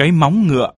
cái móng ngựa.